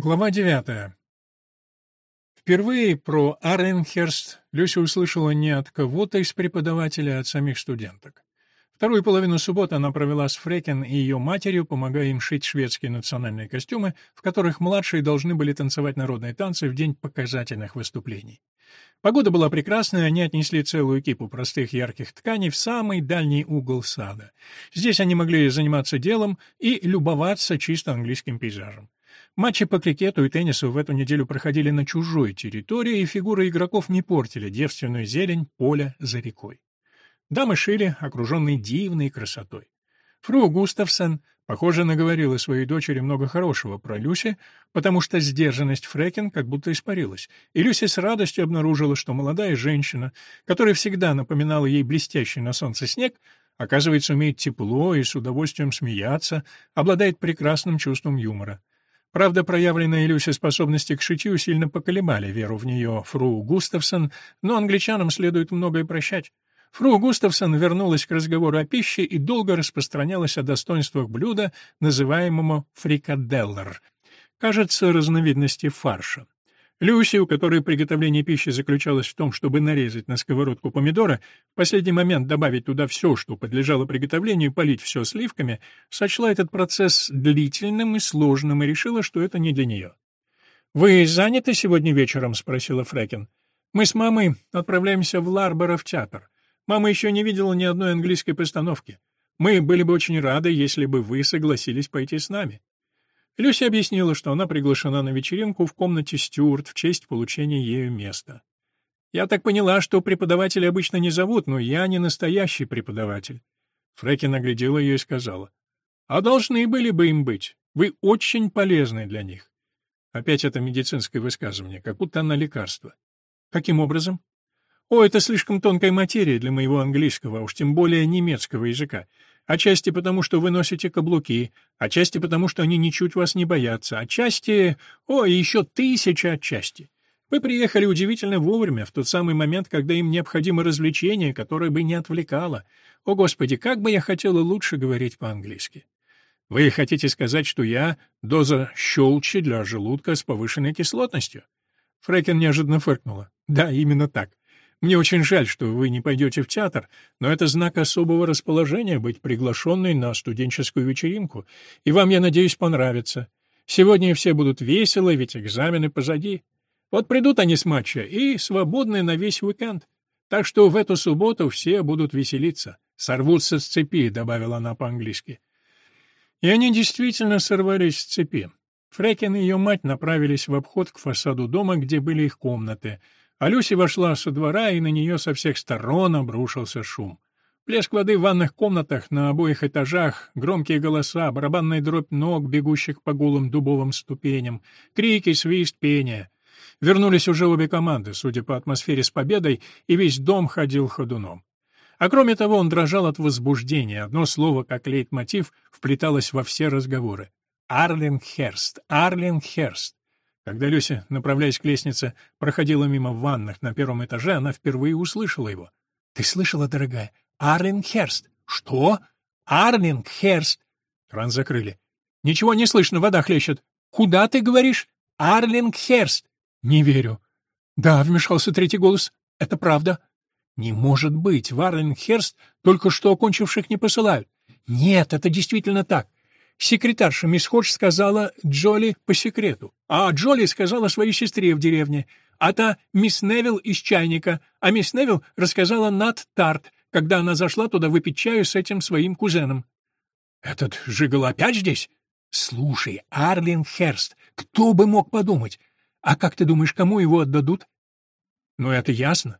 Глава девятая. Впервые про Арленхерст Люся услышала не от кого-то из преподавателей, а от самих студенток. Вторую половину субботы она провела с Фрекен и ее матерью, помогая им шить шведские национальные костюмы, в которых младшие должны были танцевать народные танцы в день показательных выступлений. Погода была прекрасная, они отнесли целую кипу простых ярких тканей в самый дальний угол сада. Здесь они могли заниматься делом и любоваться чисто английским пейзажем. Матчи по крикету и теннису в эту неделю проходили на чужой территории, и фигуры игроков не портили девственную зелень поля за рекой. Дамы шили, окруженные дивной красотой. Фру Густавсон, похоже, наговорила своей дочери много хорошего про Люси, потому что сдержанность Фрекен как будто испарилась, и Люси с радостью обнаружила, что молодая женщина, которая всегда напоминала ей блестящий на солнце снег, оказывается, умеет тепло и с удовольствием смеяться, обладает прекрасным чувством юмора. Правда, проявленные Люси способности к шитью сильно поколебали веру в нее Фру Густавсон, но англичанам следует многое прощать. Фру Густавсон вернулась к разговору о пище и долго распространялась о достоинствах блюда, называемому фрикаделлер, кажется, разновидности фарша. Люси, у которой приготовление пищи заключалось в том, чтобы нарезать на сковородку помидора, в последний момент добавить туда все, что подлежало приготовлению, и полить все сливками, сочла этот процесс длительным и сложным и решила, что это не для нее. «Вы заняты сегодня вечером?» — спросила Фрэкин. «Мы с мамой отправляемся в Ларборо в театр. Мама еще не видела ни одной английской постановки. Мы были бы очень рады, если бы вы согласились пойти с нами». Люся объяснила, что она приглашена на вечеринку в комнате Стюарт в честь получения ею места. «Я так поняла, что преподаватели обычно не зовут, но я не настоящий преподаватель». Фрэкин оглядела ее и сказала. «А должны были бы им быть. Вы очень полезны для них». Опять это медицинское высказывание, как будто она лекарство. «Каким образом?» «О, это слишком тонкая материя для моего английского, а уж тем более немецкого языка. Отчасти потому, что вы носите каблуки, отчасти потому, что они ничуть вас не боятся, отчасти... О, и еще тысяча отчасти. Вы приехали удивительно вовремя, в тот самый момент, когда им необходимо развлечение, которое бы не отвлекало. О, Господи, как бы я хотела лучше говорить по-английски. Вы хотите сказать, что я доза щелчи для желудка с повышенной кислотностью? Фрэкен неожиданно фыркнула. Да, именно так. Мне очень жаль, что вы не пойдете в театр, но это знак особого расположения быть приглашенной на студенческую вечеринку, и вам, я надеюсь, понравится. Сегодня все будут веселы, ведь экзамены позади. Вот придут они с матча и свободны на весь уикенд. Так что в эту субботу все будут веселиться. Сорвутся с цепи, — добавила она по-английски. И они действительно сорвались с цепи. Фрекин и ее мать направились в обход к фасаду дома, где были их комнаты — а Люси вошла со двора, и на нее со всех сторон обрушился шум. Плеск воды в ванных комнатах на обоих этажах, громкие голоса, барабанная дробь ног, бегущих по голым дубовым ступеням, крики, свист, пение. Вернулись уже обе команды, судя по атмосфере с победой, и весь дом ходил ходуном. А кроме того, он дрожал от возбуждения. Одно слово, как лейтмотив, вплеталось во все разговоры. «Арлингхерст! Арлингхерст!» Когда Люся, направляясь к лестнице, проходила мимо ванных на первом этаже, она впервые услышала его. «Ты слышала, дорогая? Арлингхерст!» «Что? Арлингхерст!» Кран закрыли. «Ничего не слышно, вода хлещет. Куда ты говоришь? Арлингхерст!» «Не верю». «Да», — вмешался третий голос. «Это правда». «Не может быть, в Арлингхерст только что окончивших не посылают». «Нет, это действительно так. Секретарша мисс Ходж сказала Джоли по секрету, а Джоли сказала своей сестре в деревне, а та мисс Невилл из чайника, а мисс Невилл рассказала Нат Тарт, когда она зашла туда выпить чаю с этим своим кузеном. «Этот жигал опять здесь?» «Слушай, Арлин Херст, кто бы мог подумать? А как ты думаешь, кому его отдадут?» «Ну, это ясно.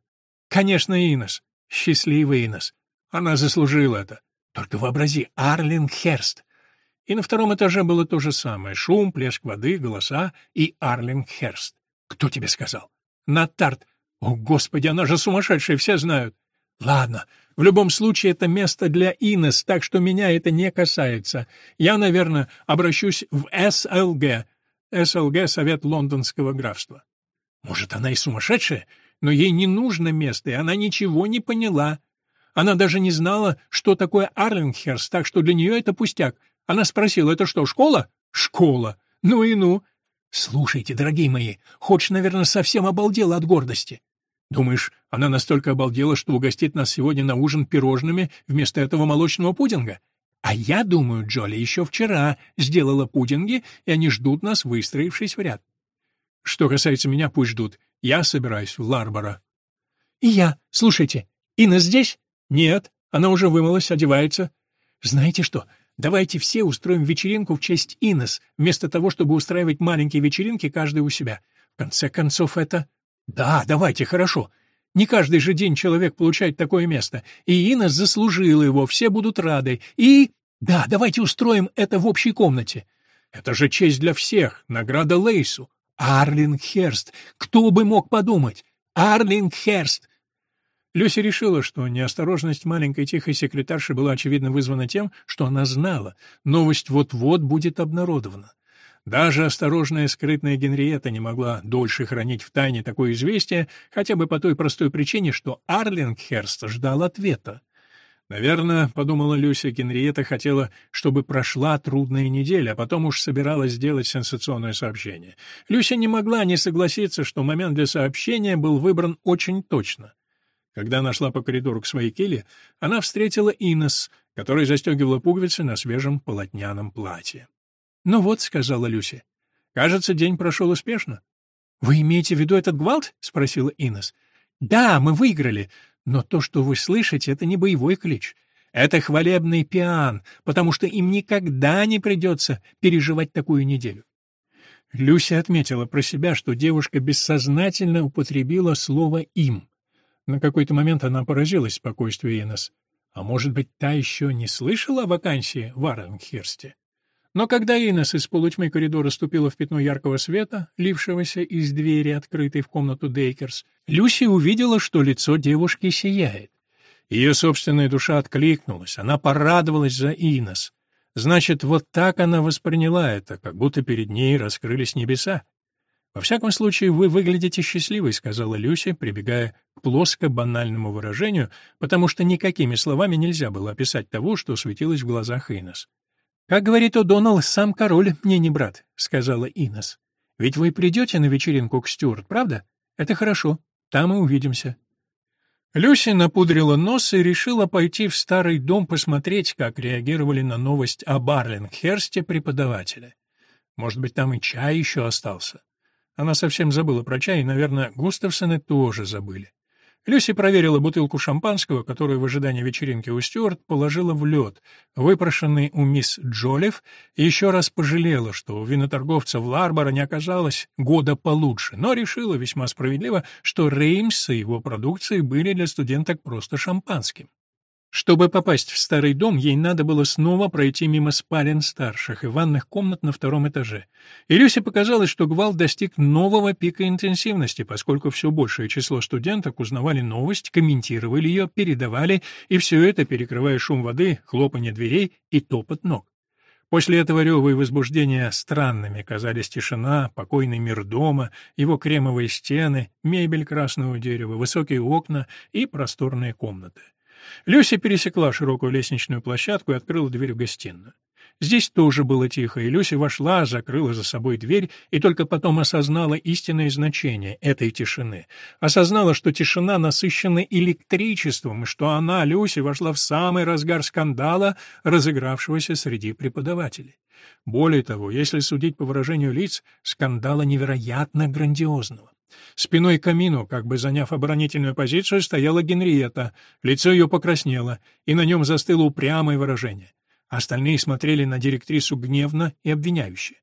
Конечно, Инес. Счастливый Инес. Она заслужила это. Только вообрази, Арлин Херст. И на втором этаже было то же самое — шум, плеск воды, голоса и Арлингхерст. «Кто тебе сказал?» «Натарт. О, Господи, она же сумасшедшая, все знают». «Ладно, в любом случае это место для Инес, так что меня это не касается. Я, наверное, обращусь в СЛГ». СЛГ — Совет Лондонского графства. «Может, она и сумасшедшая, но ей не нужно место, и она ничего не поняла». Она даже не знала, что такое Арлингхерст, так что для нее это пустяк. Она спросила, это что, школа? Школа. Ну и ну. «Слушайте, дорогие мои, Ходж, наверное, совсем обалдела от гордости. Думаешь, она настолько обалдела, что угостит нас сегодня на ужин пирожными вместо этого молочного пудинга? А я думаю, Джоли еще вчера сделала пудинги, и они ждут нас, выстроившись в ряд. Что касается меня, пусть ждут. Я собираюсь в Ларборо. И я. Слушайте, Инна здесь? Нет, она уже вымылась, одевается. Знаете что, давайте все устроим вечеринку в честь Инес, вместо того, чтобы устраивать маленькие вечеринки каждый у себя. В конце концов, это... Да, давайте, хорошо. Не каждый же день человек получает такое место. И Инес заслужила его, все будут рады. И... Да, давайте устроим это в общей комнате. Это же честь для всех, награда Лейсу. Арлингхерст! Кто бы мог подумать? Арлингхерст! Люси решила, что неосторожность маленькой тихой секретарши была очевидно вызвана тем, что она знала, новость вот-вот будет обнародована. Даже осторожная скрытная Генриетта не могла дольше хранить в тайне такое известие, хотя бы по той простой причине, что Арлингхерст ждал ответа. Наверное, подумала Люся, Генриетта хотела, чтобы прошла трудная неделя, а потом уж собиралась сделать сенсационное сообщение. Люся не могла не согласиться, что момент для сообщения был выбран очень точно. Когда она шла по коридору к своей келье, она встретила Инес, которая застегивала пуговицы на свежем полотняном платье. «Ну вот», — сказала Люся, — «кажется, день прошел успешно». «Вы имеете в виду этот гвалт?» — спросила Инес. «Да, мы выиграли, но то, что вы слышите, это не боевой клич. Это хвалебный пиан, потому что им никогда не придется переживать такую неделю. Люся отметила про себя, что девушка бессознательно употребила слово «им». На какой-то момент она поразилась спокойствию Инес. А может быть, та еще не слышала о вакансии в Аренгхерсте? Но когда Инес из полутьмы коридора ступила в пятно яркого света, лившегося из двери, открытой в комнату Дейкерс, Люси увидела, что лицо девушки сияет. Ее собственная душа откликнулась, она порадовалась за Инес. Значит, вот так она восприняла это, как будто перед ней раскрылись небеса. «Во всяком случае, вы выглядите счастливой», — сказала Люси, прибегая к плоско-банальному выражению, потому что никакими словами нельзя было описать того, что светилось в глазах Инес. «Как говорит О'Доннелл, сам король мне не брат», — сказала Инес. «Ведь вы придете на вечеринку к Стюарт, правда? Это хорошо. Там и увидимся». Люси напудрила нос и решила пойти в старый дом посмотреть, как реагировали на новость о Барлингхерсте преподаватели. Может быть, там и чай еще остался. Она совсем забыла про чай, и, наверное, Густавсоны тоже забыли. Люси проверила бутылку шампанского, которую в ожидании вечеринки у Стюарт положила в лед, выпрошенный у мисс Джолев, и еще раз пожалела, что у виноторговца в Ларборо не оказалось года получше, но решила весьма справедливо, что Реймс и его продукции были для студенток просто шампанским. Чтобы попасть в старый дом, ей надо было снова пройти мимо спален старших и ванных комнат на втором этаже. И Люсе показалось, что гвалт достиг нового пика интенсивности, поскольку все большее число студенток узнавали новость, комментировали ее, передавали, и все это, перекрывая шум воды, хлопанье дверей и топот ног. После этого рева и возбуждения странными казались тишина, покойный мир дома, его кремовые стены, мебель красного дерева, высокие окна и просторные комнаты. Люся пересекла широкую лестничную площадку и открыла дверь в гостиную. Здесь тоже было тихо, и Люся вошла, закрыла за собой дверь и только потом осознала истинное значение этой тишины. Осознала, что тишина насыщена электричеством, и что она, Люся, вошла в самый разгар скандала, разыгравшегося среди преподавателей. Более того, если судить по выражению лиц, скандала невероятно грандиозного. Спиной к камину, как бы заняв оборонительную позицию, стояла Генриетта. Лицо ее покраснело, и на нем застыло упрямое выражение. Остальные смотрели на директрису гневно и обвиняюще.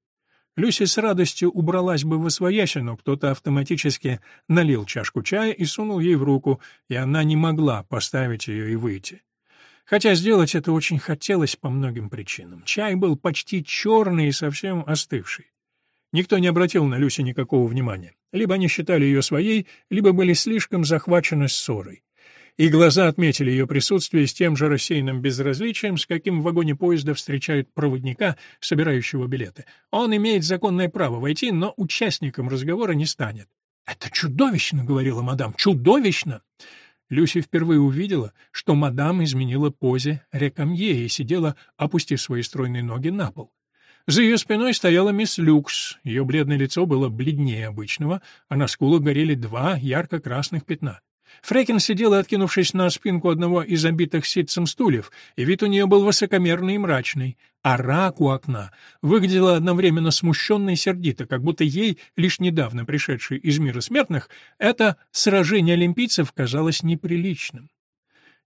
Люси с радостью убралась бы в освояси, но кто-то автоматически налил чашку чая и сунул ей в руку, и она не могла поставить ее и выйти. Хотя сделать это очень хотелось по многим причинам. Чай был почти черный и совсем остывший. Никто не обратил на Люси никакого внимания. Либо они считали ее своей, либо были слишком захвачены ссорой. И глаза отметили ее присутствие с тем же рассеянным безразличием, с каким в вагоне поезда встречают проводника, собирающего билеты. Он имеет законное право войти, но участником разговора не станет. «Это чудовищно!» — говорила мадам. «Чудовищно!» Люси впервые увидела, что мадам изменила позе рекамье и сидела, опустив свои стройные ноги на пол. За ее спиной стояла мисс Люкс. Ее бледное лицо было бледнее обычного, а на скулах горели два ярко-красных пятна. Фрекин сидела, откинувшись на спинку одного из обитых ситцем стульев, и вид у нее был высокомерный и мрачный. А рак у окна выглядела одновременно смущенно и сердито, как будто ей, лишь недавно пришедшей из мира смертных, это сражение олимпийцев казалось неприличным.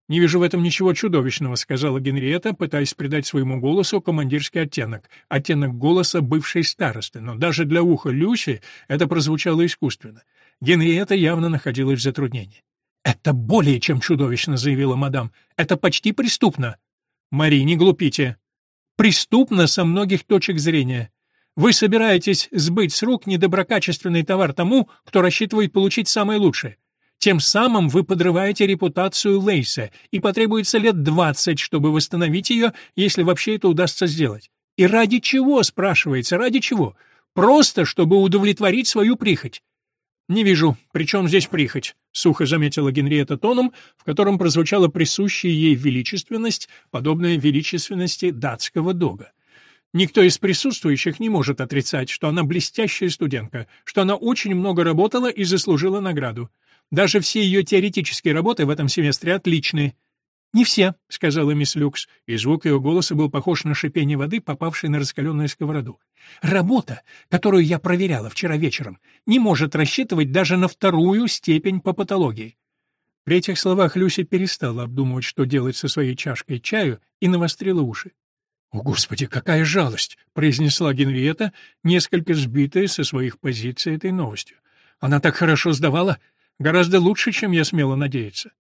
«Не вижу в этом ничего чудовищного», — сказала Генриетта, пытаясь придать своему голосу командирский оттенок, оттенок голоса бывшей старосты, но даже для уха Люси это прозвучало искусственно. Генриетта явно находилась в затруднении. «Это более чем чудовищно», — заявила мадам. «Это почти преступно». «Мари, не глупите». «Преступно со многих точек зрения. Вы собираетесь сбыть с рук недоброкачественный товар тому, кто рассчитывает получить самое лучшее. Тем самым вы подрываете репутацию Лейса, и потребуется лет двадцать, чтобы восстановить ее, если вообще это удастся сделать. И ради чего, спрашивается, ради чего? Просто, чтобы удовлетворить свою прихоть. «Не вижу. При чем здесь прихоть?» — сухо заметила Генриетта тоном, в котором прозвучала присущая ей величественность, подобная величественности датского дога. Никто из присутствующих не может отрицать, что она блестящая студентка, что она очень много работала и заслужила награду. Даже все ее теоретические работы в этом семестре отличные. «Не все», — сказала мисс Люкс, и звук ее голоса был похож на шипение воды, попавшей на раскаленную сковороду. «Работа, которую я проверяла вчера вечером, не может рассчитывать даже на вторую степень по патологии». При этих словах Люси перестала обдумывать, что делать со своей чашкой чаю, и навострила уши. «О, Господи, какая жалость!» — произнесла Генриетта, несколько сбитая со своих позиций этой новостью. «Она так хорошо сдавала, Гораздо лучше, чем я смела надеяться.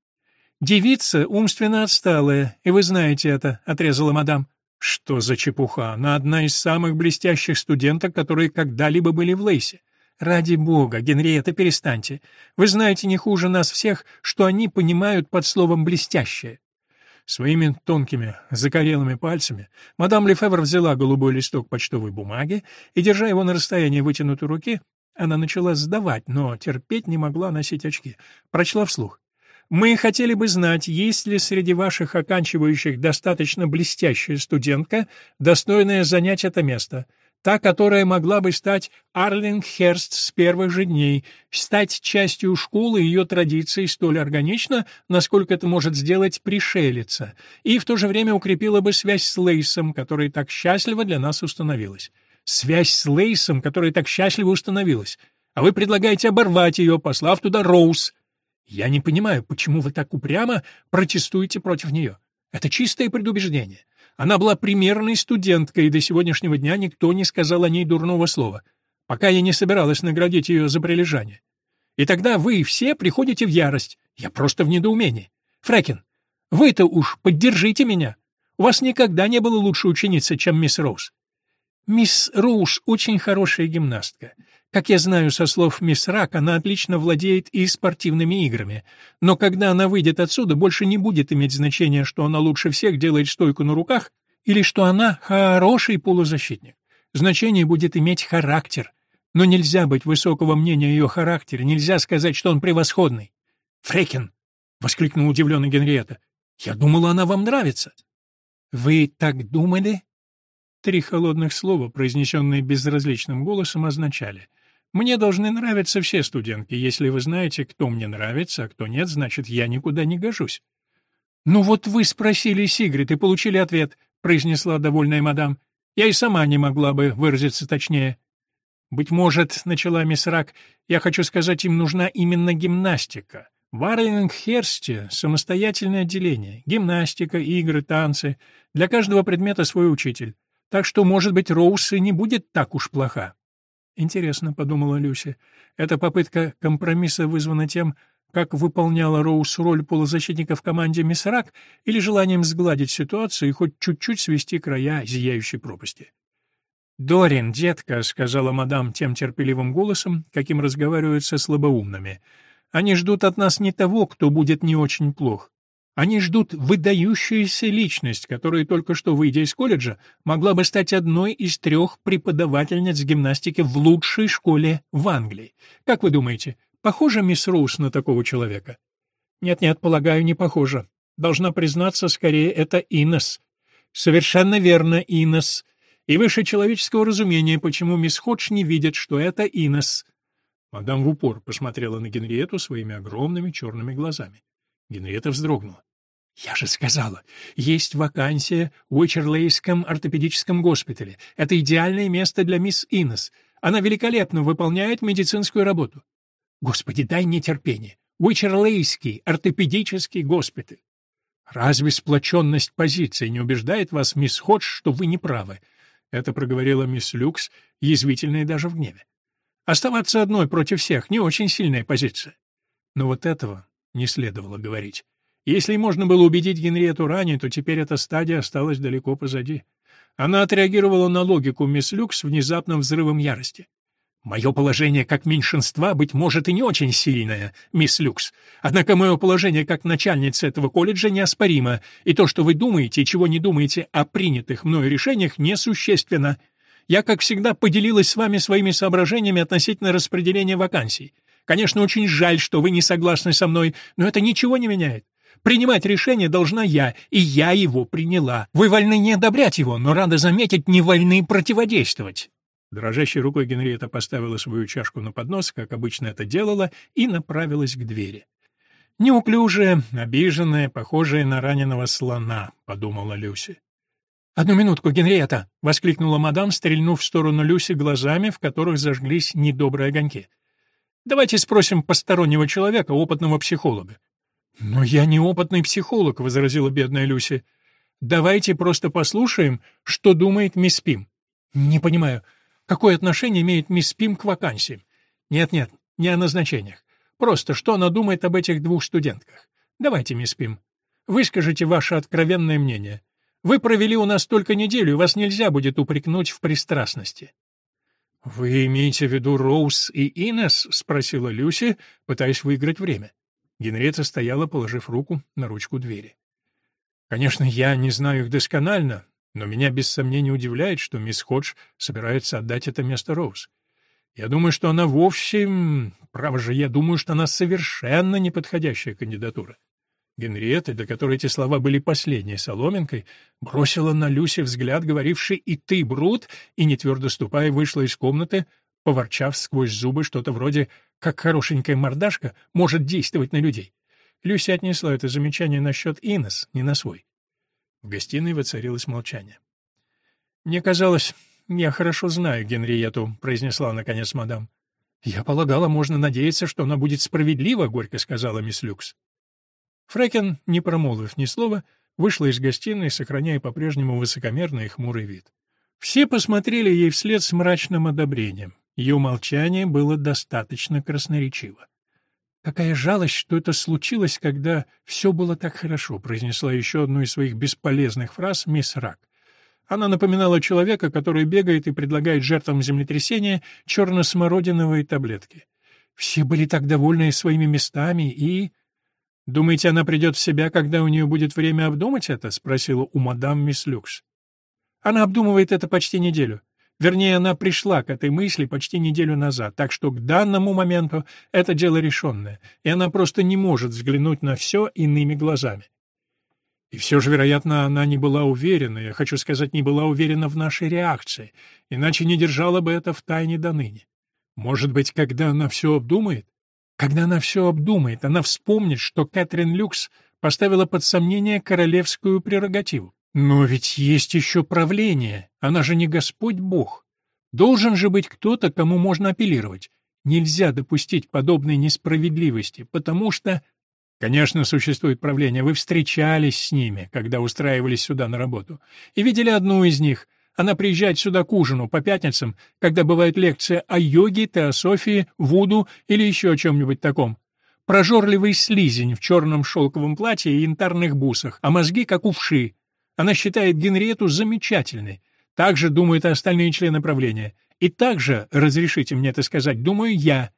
«Девица умственно отсталая, и вы знаете это», — отрезала мадам. «Что за чепуха? Она одна из самых блестящих студенток, которые когда-либо были в Лейсе. Ради бога, Генриетта, перестаньте. Вы знаете не хуже нас всех, что они понимают под словом «блестящее». Своими тонкими, закорелыми пальцами мадам Лефевр взяла голубой листок почтовой бумаги и, держа его на расстоянии вытянутой руки, она начала сдавать, но терпеть не могла носить очки. Прочла вслух. «Мы хотели бы знать, есть ли среди ваших оканчивающих достаточно блестящая студентка, достойная занять это место, та, которая могла бы стать Арлингхерст с первых же дней, стать частью школы и ее традиций столь органично, насколько это может сделать пришелица, и в то же время укрепила бы связь с Лейсом, которая так счастливо для нас установилась. Связь с Лейсом, которая так счастливо установилась. А вы предлагаете оборвать ее, послав туда Роуз. Я не понимаю, почему вы так упрямо протестуете против нее. Это чистое предубеждение. Она была примерной студенткой, и до сегодняшнего дня никто не сказал о ней дурного слова, пока я не собиралась наградить ее за прилежание. И тогда вы все приходите в ярость. Я просто в недоумении. Фрэкин, вы-то уж поддержите меня. У вас никогда не было лучше ученицы, чем мисс Роуз. Мисс Роуш очень хорошая гимнастка. Как я знаю со слов мисс Рак, она отлично владеет и спортивными играми. Но когда она выйдет отсюда, больше не будет иметь значения, что она лучше всех делает стойку на руках или что она хороший полузащитник. Значение будет иметь характер. Но нельзя быть высокого мнения о ее характере, нельзя сказать, что он превосходный. «Фрекин!» — воскликнула удивленная Генриетта. «Я думала, она вам нравится». «Вы так думали?» Три холодных слова, произнесенные безразличным голосом, означали «Мне должны нравиться все студентки. Если вы знаете, кто мне нравится, а кто нет, значит, я никуда не гожусь». «Ну вот вы спросили Сигрид и получили ответ», — произнесла довольная мадам. «Я и сама не могла бы выразиться точнее». «Быть может, — начала мисс Рак, — я хочу сказать, им нужна именно гимнастика». В Арлингхерсте самостоятельное отделение. Гимнастика, игры, танцы. Для каждого предмета свой учитель. Так что, может быть, Роуз и не будет так уж плоха. Интересно, — подумала Люся, — эта попытка компромисса вызвана тем, как выполняла Роуз роль полузащитника в команде Мисс Рак, или желанием сгладить ситуацию и хоть чуть-чуть свести края зияющей пропасти. «Дорин, детка», — сказала мадам тем терпеливым голосом, каким разговаривают со слабоумными, — «они ждут от нас не того, кто будет не очень плох. Они ждут выдающуюся личность, которая только что, выйдя из колледжа, могла бы стать одной из трех преподавательниц гимнастики в лучшей школе в Англии. Как вы думаете, похожа мисс Роуз на такого человека? Нет-нет, полагаю, не похожа. Должна признаться, скорее, это Инес. Совершенно верно, Инес. И выше человеческого разумения, почему мисс Ходж не видит, что это Инес. Мадам в упор посмотрела на Генриету своими огромными черными глазами. Генриетта вздрогнула. «Я же сказала, есть вакансия в Уичерлейском ортопедическом госпитале. Это идеальное место для мисс Инес. Она великолепно выполняет медицинскую работу. Господи, дай мне терпение. Уичерлейский ортопедический госпиталь. Разве сплоченность позиций не убеждает вас, мисс Ходж, что вы не правы? Это проговорила мисс Люкс, язвительная даже в гневе. Оставаться одной против всех — не очень сильная позиция. Но вот этого не следовало говорить. Если можно было убедить Генриету ранее, то теперь эта стадия осталась далеко позади. Она отреагировала на логику мисс Люкс внезапным взрывом ярости. Мое положение как меньшинства, быть может, и не очень сильное, мисс Люкс. Однако мое положение как начальницы этого колледжа неоспоримо, и то, что вы думаете и чего не думаете о принятых мною решениях, несущественно. Я, как всегда, поделилась с вами своими соображениями относительно распределения вакансий. Конечно, очень жаль, что вы не согласны со мной, но это ничего не меняет. Принимать решение должна я, и я его приняла. Вы вольны не одобрять его, но, рада заметить, не вольны противодействовать. Дрожащей рукой Генриетта поставила свою чашку на поднос, как обычно это делала, и направилась к двери. «Неуклюжая, обиженная, похожая на раненого слона», — подумала Люси. «Одну минутку, Генриетта!» — воскликнула мадам, стрельнув в сторону Люси глазами, в которых зажглись недобрые огоньки. «Давайте спросим постороннего человека, опытного психолога». «Но я не опытный психолог», — возразила бедная Люси. «Давайте просто послушаем, что думает мисс Пим». «Не понимаю, Какое отношение имеет мисс Пим к вакансиям? Нет-нет, не о назначениях. Просто что она думает об этих двух студентках. Давайте, мисс Пим, выскажите ваше откровенное мнение. Вы провели у нас только неделю, вас нельзя будет упрекнуть в пристрастности. «Вы имеете в виду Роуз и Инес?» — спросила Люси, пытаясь выиграть время. Генриетта стояла, положив руку на ручку двери. «Конечно, я не знаю их досконально, но меня без сомнения удивляет, что мисс Ходж собирается отдать это место Роуз. Я думаю, что она вовсе... Право же, я думаю, что она совершенно неподходящая кандидатура. Генриетта, для которой эти слова были последней соломинкой, бросила на Люси взгляд, говоривший «и ты, Брут», и, не твердо ступая, вышла из комнаты, поворчав сквозь зубы что-то вроде «как хорошенькая мордашка может действовать на людей». Люси отнесла это замечание насчет Инес, не на свой. В гостиной воцарилось молчание. «Мне казалось, я хорошо знаю Генриету», — произнесла наконец мадам. «Я полагала, можно надеяться, что она будет справедлива», — горько сказала мисс Люкс. Фрекен, не промолвив ни слова, вышла из гостиной, сохраняя по-прежнему высокомерный и хмурый вид. Все посмотрели ей вслед с мрачным одобрением. Ее молчание было достаточно красноречиво. «Какая жалость, что это случилось, когда все было так хорошо», произнесла еще одну из своих бесполезных фраз мисс Рак. Она напоминала человека, который бегает и предлагает жертвам землетрясения черно-смородиновые таблетки. Все были так довольны своими местами и... «Думаете, она придет в себя, когда у нее будет время обдумать это?» — спросила у мадам мисс Люкс. «Она обдумывает это почти неделю. Вернее, она пришла к этой мысли почти неделю назад, так что к данному моменту это дело решенное, и она просто не может взглянуть на все иными глазами. И все же, вероятно, она не была уверена, я хочу сказать, не была уверена в нашей реакции, иначе не держала бы это в тайне до ныне. Может быть, когда она все обдумает? Когда она все обдумает, она вспомнит, что Кэтрин Люкс поставила под сомнение королевскую прерогативу. Но ведь есть еще правление, она же не Господь Бог. Должен же быть кто-то, кому можно апеллировать. Нельзя допустить подобной несправедливости, потому что... Конечно, существует правление, вы встречались с ними, когда устраивались сюда на работу, и видели одну из них. Она приезжает сюда к ужину по пятницам, когда бывают лекции о йоге, теософии, вуду или еще о чем-нибудь таком. Прожорливый слизень в черном шелковом платье и янтарных бусах, а мозги как у вши, она считает Генриету замечательной. Так же думают и остальные члены правления. И также, разрешите мне это сказать, думаю я.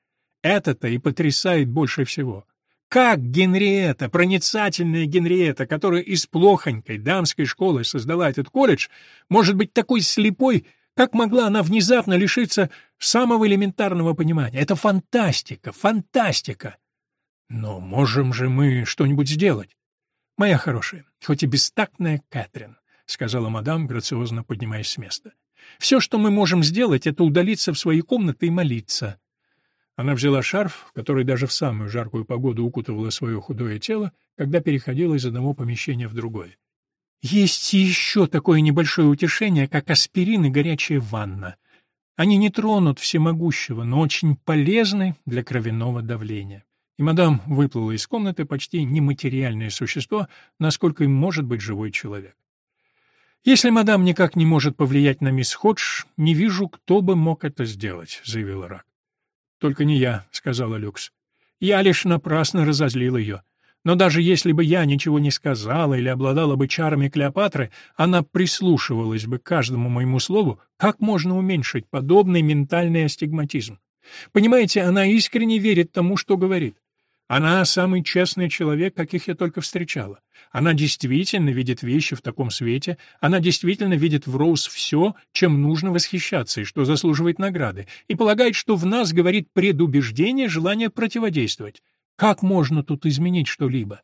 Это-то и потрясает больше всего. Как Генриетта, проницательная Генриетта, которая из плохонькой дамской школы создала этот колледж, может быть такой слепой, как могла она внезапно лишиться самого элементарного понимания? Это фантастика, фантастика. Но можем же мы что-нибудь сделать? «Моя хорошая, хоть и бестактная Кэтрин», — сказала мадам, грациозно поднимаясь с места. Все, что мы можем сделать, это удалиться в свои комнаты и молиться». Она взяла шарф, который даже в самую жаркую погоду укутывала свое худое тело, когда переходила из одного помещения в другое. «Есть еще такое небольшое утешение, как аспирин и горячая ванна. Они не тронут всемогущего, но очень полезны для кровяного давления». И мадам выплыла из комнаты почти нематериальное существо, насколько им может быть живой человек. «Если мадам никак не может повлиять на мисс Ходж, не вижу, кто бы мог это сделать», — заявила Рак. «Только не я», — сказала Люкс. «Я лишь напрасно разозлил ее. Но даже если бы я ничего не сказала или обладала бы чарами Клеопатры, она прислушивалась бы к каждому моему слову, как можно уменьшить подобный ментальный астигматизм. Понимаете, она искренне верит тому, что говорит. Она самый честный человек, каких я только встречала. Она действительно видит вещи в таком свете, она действительно видит в Роуз все, чем нужно восхищаться и что заслуживает награды, и полагает, что в нас говорит предубеждение, желание противодействовать. Как можно тут изменить что-либо?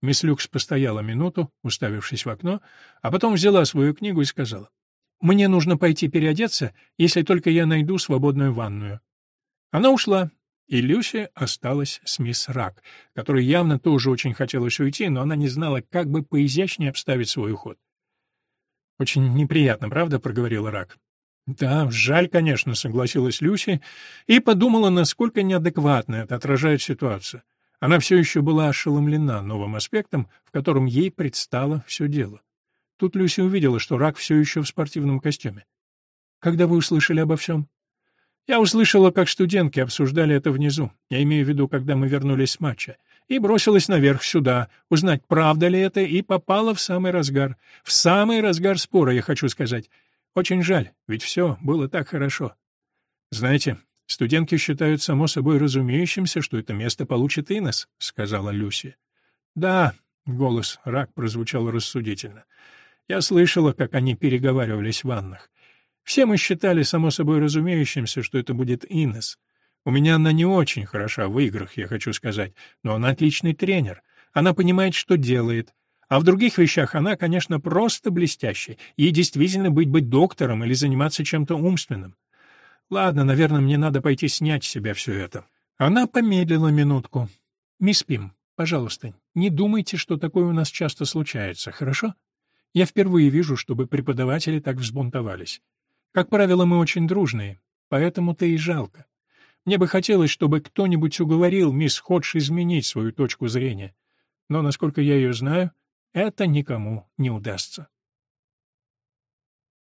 Мисс Люкс постояла минуту, уставившись в окно, а потом взяла свою книгу и сказала, «Мне нужно пойти переодеться, если только я найду свободную ванную». Она ушла, и Люси осталась с мисс Рак, которой явно тоже очень хотелось уйти, но она не знала, как бы поизящнее обставить свой уход. «Очень неприятно, правда?» — проговорила Рак. «Да, жаль, конечно», — согласилась Люси и подумала, насколько неадекватно это отражает ситуацию. Она все еще была ошеломлена новым аспектом, в котором ей предстало все дело. Тут Люси увидела, что Рак все еще в спортивном костюме. «Когда вы услышали обо всем?» Я услышала, как студентки обсуждали это внизу, я имею в виду, когда мы вернулись с матча, и бросилась наверх сюда, узнать, правда ли это, и попала в самый разгар. В самый разгар спора, я хочу сказать. Очень жаль, ведь все было так хорошо. Знаете, студентки считают само собой разумеющимся, что это место получит Инес, — сказала Люси. Да, — голос Рак прозвучал рассудительно. Я слышала, как они переговаривались в ваннах. Все мы считали само собой разумеющимся, что это будет Инес. У меня она не очень хороша в играх, я хочу сказать, но она отличный тренер. Она понимает, что делает. А в других вещах она, конечно, просто блестящая. Ей действительно быть быть доктором или заниматься чем-то умственным. Ладно, наверное, мне надо пойти снять с себя все это. Она помедлила минутку. «Мисс Пим, пожалуйста, не думайте, что такое у нас часто случается, хорошо? Я впервые вижу, чтобы преподаватели так взбунтовались. Как правило, мы очень дружные, поэтому-то и жалко. Мне бы хотелось, чтобы кто-нибудь уговорил мисс Ходж изменить свою точку зрения. Но, насколько я ее знаю, это никому не удастся.